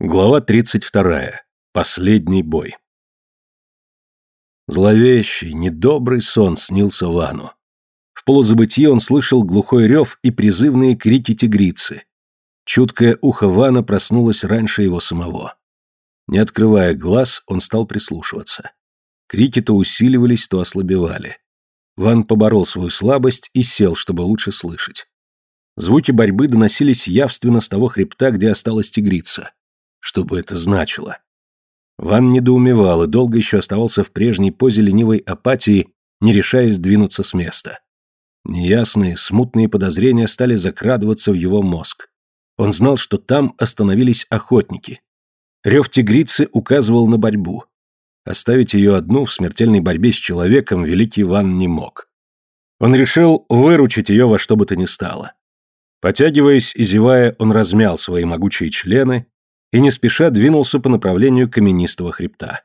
Глава 32. Последний бой. Зловещий, недобрый сон снился Вану. В полузабытии он слышал глухой рев и призывные крики тигрицы. Чуткое ухо Вана проснулось раньше его самого. Не открывая глаз, он стал прислушиваться. Крики то усиливались, то ослабевали. Ван поборол свою слабость и сел, чтобы лучше слышать. Звуки борьбы доносились явственно с того хребта, где осталась тигрица. Что бы это значило. Ван недоумевал и долго еще оставался в прежней позе ленивой апатии, не решаясь двинуться с места. Неясные, смутные подозрения стали закрадываться в его мозг. Он знал, что там остановились охотники. Рев тигрицы указывал на борьбу. Оставить ее одну в смертельной борьбе с человеком великий Ван не мог. Он решил выручить ее во что бы то ни стало. Потягиваясь и зевая, он размял свои могучие члены, и не спеша двинулся по направлению каменистого хребта.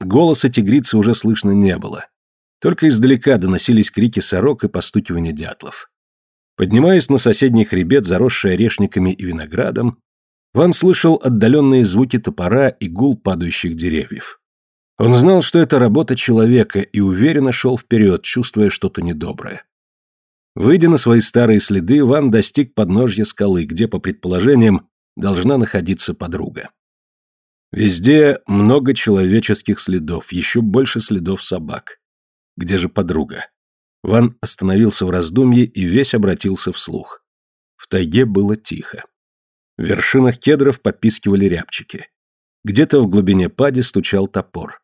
Голоса тигрицы уже слышно не было. Только издалека доносились крики сорок и постукивание дятлов. Поднимаясь на соседний хребет, заросший орешниками и виноградом, Ван слышал отдаленные звуки топора и гул падающих деревьев. Он знал, что это работа человека, и уверенно шел вперед, чувствуя что-то недоброе. Выйдя на свои старые следы, Ван достиг подножья скалы, где, по предположениям, должна находиться подруга. Везде много человеческих следов, еще больше следов собак. Где же подруга? Ван остановился в раздумье и весь обратился вслух. В тайге было тихо. В вершинах кедров попискивали рябчики. Где-то в глубине пади стучал топор.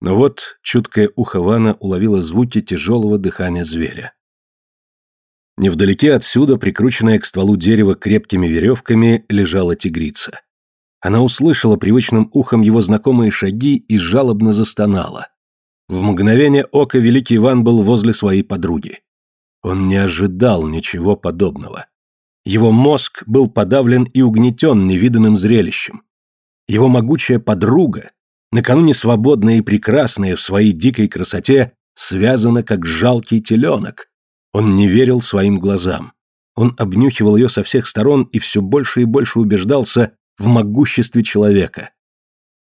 Но вот чуткое ухо Вана уловило звуки тяжелого дыхания зверя. Невдалеке отсюда, прикрученная к стволу дерева крепкими веревками, лежала тигрица. Она услышала привычным ухом его знакомые шаги и жалобно застонала. В мгновение ока великий Иван был возле своей подруги. Он не ожидал ничего подобного. Его мозг был подавлен и угнетен невиданным зрелищем. Его могучая подруга, накануне свободная и прекрасная в своей дикой красоте, связана как жалкий теленок, он не верил своим глазам. Он обнюхивал ее со всех сторон и все больше и больше убеждался в могуществе человека.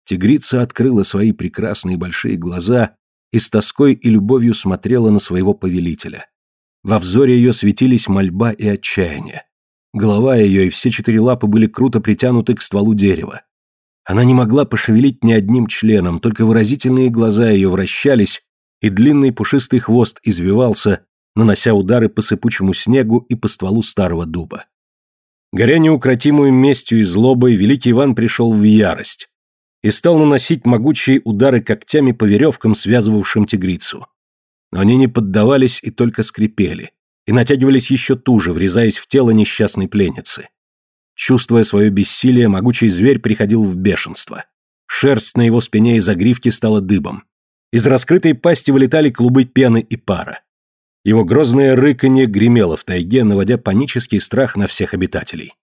Тигрица открыла свои прекрасные большие глаза и с тоской и любовью смотрела на своего повелителя. Во взоре ее светились мольба и отчаяние. Голова ее и все четыре лапы были круто притянуты к стволу дерева. Она не могла пошевелить ни одним членом, только выразительные глаза ее вращались, и длинный пушистый хвост извивался, нанося удары по сыпучему снегу и по стволу старого дуба. Горя неукротимую местью и злобой, великий Иван пришел в ярость и стал наносить могучие удары когтями по веревкам, связывавшим тигрицу. Но они не поддавались и только скрипели, и натягивались еще туже, врезаясь в тело несчастной пленницы. Чувствуя свое бессилие, могучий зверь приходил в бешенство. Шерсть на его спине и загривке стала дыбом. Из раскрытой пасти вылетали клубы пены и пара. Его грозное рыканье гремело в тайге, наводя панический страх на всех обитателей.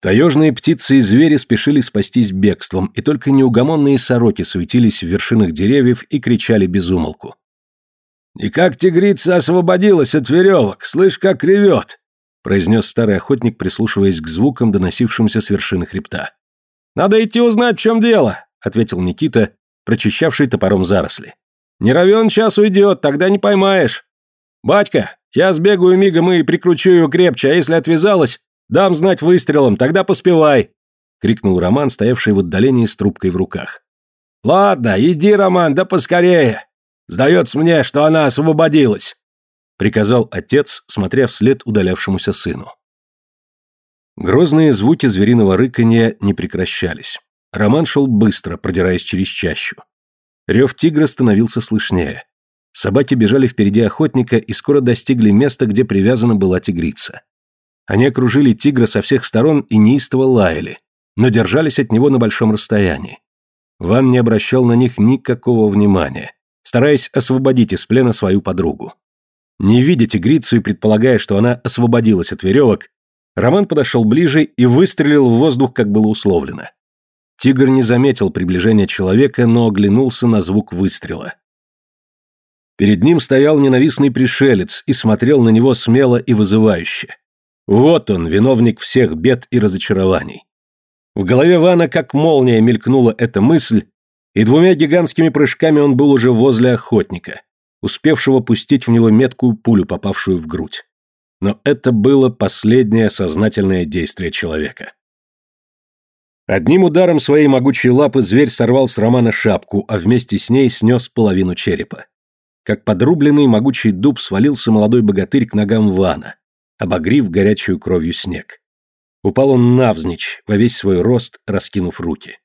Таежные птицы и звери спешили спастись бегством, и только неугомонные сороки суетились в вершинах деревьев и кричали безумолку. «И как тигрица освободилась от веревок! Слышь, как ревет!» — произнес старый охотник, прислушиваясь к звукам, доносившимся с вершины хребта. «Надо идти узнать, в чем дело!» — ответил Никита, прочищавший топором заросли. Не равен час уйдет, тогда не поймаешь. Батька, я сбегаю мигом и прикручу ее крепче, а если отвязалась, дам знать выстрелом, тогда поспевай!» — крикнул Роман, стоявший в отдалении с трубкой в руках. «Ладно, иди, Роман, да поскорее! Сдается мне, что она освободилась!» — приказал отец, смотря вслед удалявшемуся сыну. Грозные звуки звериного рыканья не прекращались. Роман шел быстро, продираясь через чащу. Рев тигра становился слышнее. Собаки бежали впереди охотника и скоро достигли места, где привязана была тигрица. Они окружили тигра со всех сторон и неистово лаяли, но держались от него на большом расстоянии. Ван не обращал на них никакого внимания, стараясь освободить из плена свою подругу. Не видя тигрицу и предполагая, что она освободилась от веревок, Роман подошел ближе и выстрелил в воздух, как было условлено. Тигр не заметил приближения человека, но оглянулся на звук выстрела. Перед ним стоял ненавистный пришелец и смотрел на него смело и вызывающе. Вот он, виновник всех бед и разочарований. В голове Вана как молния мелькнула эта мысль, и двумя гигантскими прыжками он был уже возле охотника, успевшего пустить в него меткую пулю, попавшую в грудь. Но это было последнее сознательное действие человека. Одним ударом своей могучей лапы зверь сорвал с Романа шапку, а вместе с ней снес половину черепа. Как подрубленный могучий дуб свалился молодой богатырь к ногам Вана, обогрив горячую кровью снег. Упал он навзничь, во весь свой рост раскинув руки.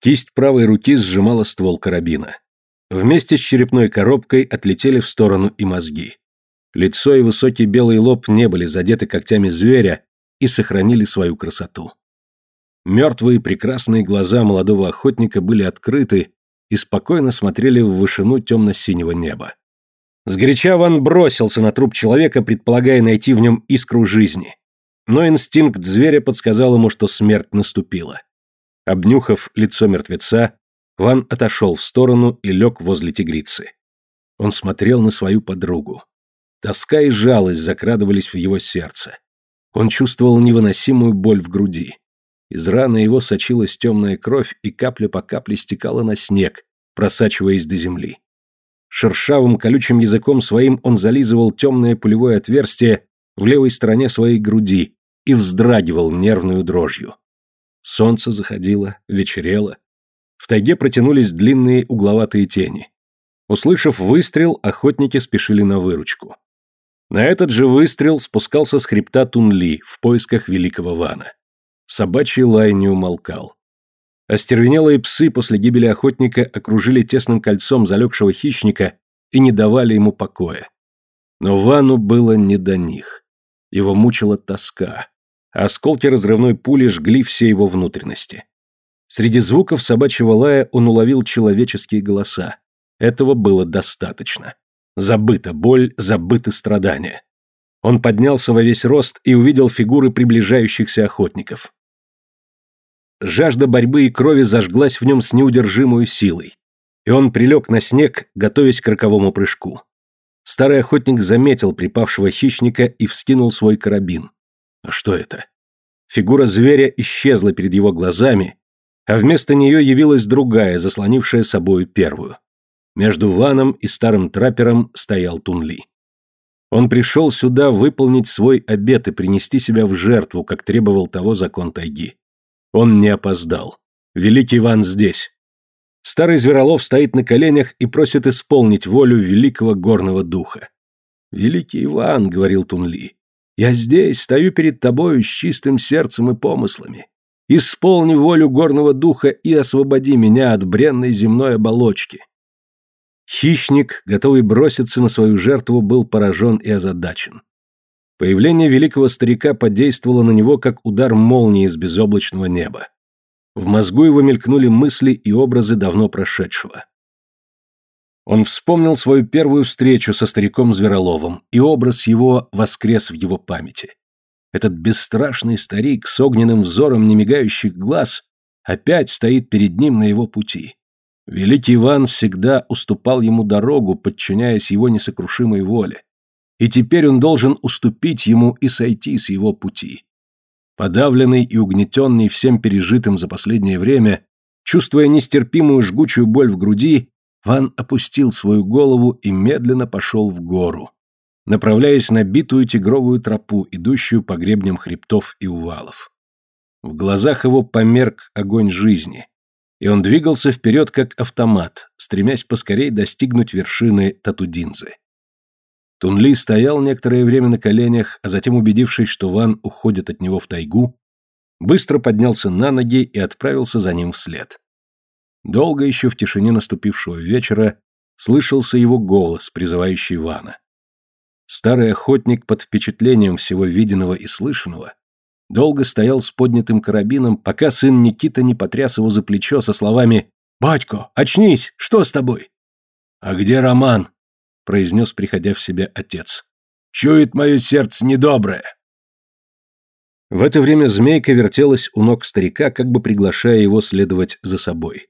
Кисть правой руки сжимала ствол карабина. Вместе с черепной коробкой отлетели в сторону и мозги. Лицо и высокий белый лоб не были задеты когтями зверя и сохранили свою красоту. Мертвые прекрасные глаза молодого охотника были открыты и спокойно смотрели в вышину темно-синего неба. Сгоряча Ван бросился на труп человека, предполагая найти в нем искру жизни. Но инстинкт зверя подсказал ему, что смерть наступила. Обнюхав лицо мертвеца, Ван отошел в сторону и лег возле тигрицы. Он смотрел на свою подругу. Тоска и жалость закрадывались в его сердце. Он чувствовал невыносимую боль в груди. Из раны его сочилась темная кровь, и капля по капле стекала на снег, просачиваясь до земли. Шершавым колючим языком своим он зализывал темное пулевое отверстие в левой стороне своей груди и вздрагивал нервную дрожью. Солнце заходило, вечерело. В тайге протянулись длинные угловатые тени. Услышав выстрел, охотники спешили на выручку. На этот же выстрел спускался с хребта Тунли в поисках великого Вана собачий лай не умолкал. Остервенелые псы после гибели охотника окружили тесным кольцом залегшего хищника и не давали ему покоя. Но Вану было не до них. Его мучила тоска. А осколки разрывной пули жгли все его внутренности. Среди звуков собачьего лая он уловил человеческие голоса. Этого было достаточно. Забыта боль, забыты страдания. Он поднялся во весь рост и увидел фигуры приближающихся охотников жажда борьбы и крови зажглась в нем с неудержимой силой, и он прилег на снег, готовясь к роковому прыжку. Старый охотник заметил припавшего хищника и вскинул свой карабин. А что это? Фигура зверя исчезла перед его глазами, а вместо нее явилась другая, заслонившая собою первую. Между Ваном и старым траппером стоял Тунли. Он пришел сюда выполнить свой обет и принести себя в жертву, как требовал того закон тайги. Он не опоздал. Великий Иван здесь. Старый Зверолов стоит на коленях и просит исполнить волю великого горного духа. «Великий Иван», — говорил Тунли, — «я здесь, стою перед тобою с чистым сердцем и помыслами. Исполни волю горного духа и освободи меня от бренной земной оболочки». Хищник, готовый броситься на свою жертву, был поражен и озадачен. Появление великого старика подействовало на него, как удар молнии из безоблачного неба. В мозгу его мелькнули мысли и образы давно прошедшего. Он вспомнил свою первую встречу со стариком Звероловым, и образ его воскрес в его памяти. Этот бесстрашный старик с огненным взором немигающих глаз опять стоит перед ним на его пути. Великий Иван всегда уступал ему дорогу, подчиняясь его несокрушимой воле и теперь он должен уступить ему и сойти с его пути. Подавленный и угнетенный всем пережитым за последнее время, чувствуя нестерпимую жгучую боль в груди, Ван опустил свою голову и медленно пошел в гору, направляясь на битую тигровую тропу, идущую по гребням хребтов и увалов. В глазах его померк огонь жизни, и он двигался вперед как автомат, стремясь поскорей достигнуть вершины Татудинзы. Тунли стоял некоторое время на коленях, а затем, убедившись, что Ван уходит от него в тайгу, быстро поднялся на ноги и отправился за ним вслед. Долго еще в тишине наступившего вечера слышался его голос, призывающий Вана. Старый охотник под впечатлением всего виденного и слышанного долго стоял с поднятым карабином, пока сын Никита не потряс его за плечо со словами «Батько, очнись! Что с тобой?» «А где Роман?» — произнес, приходя в себя отец. «Чует мое сердце недоброе!» В это время змейка вертелась у ног старика, как бы приглашая его следовать за собой.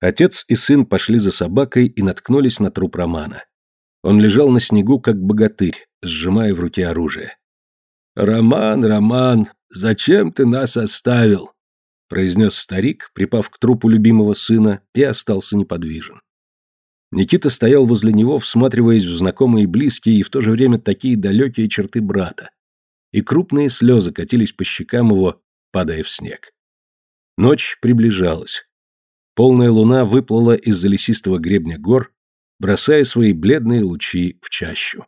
Отец и сын пошли за собакой и наткнулись на труп Романа. Он лежал на снегу, как богатырь, сжимая в руке оружие. «Роман, Роман, зачем ты нас оставил?» произнес старик, припав к трупу любимого сына, и остался неподвижен. Никита стоял возле него, всматриваясь в знакомые и близкие и в то же время такие далекие черты брата. И крупные слезы катились по щекам его, падая в снег. Ночь приближалась. Полная луна выплыла из-за лесистого гребня гор, бросая свои бледные лучи в чащу.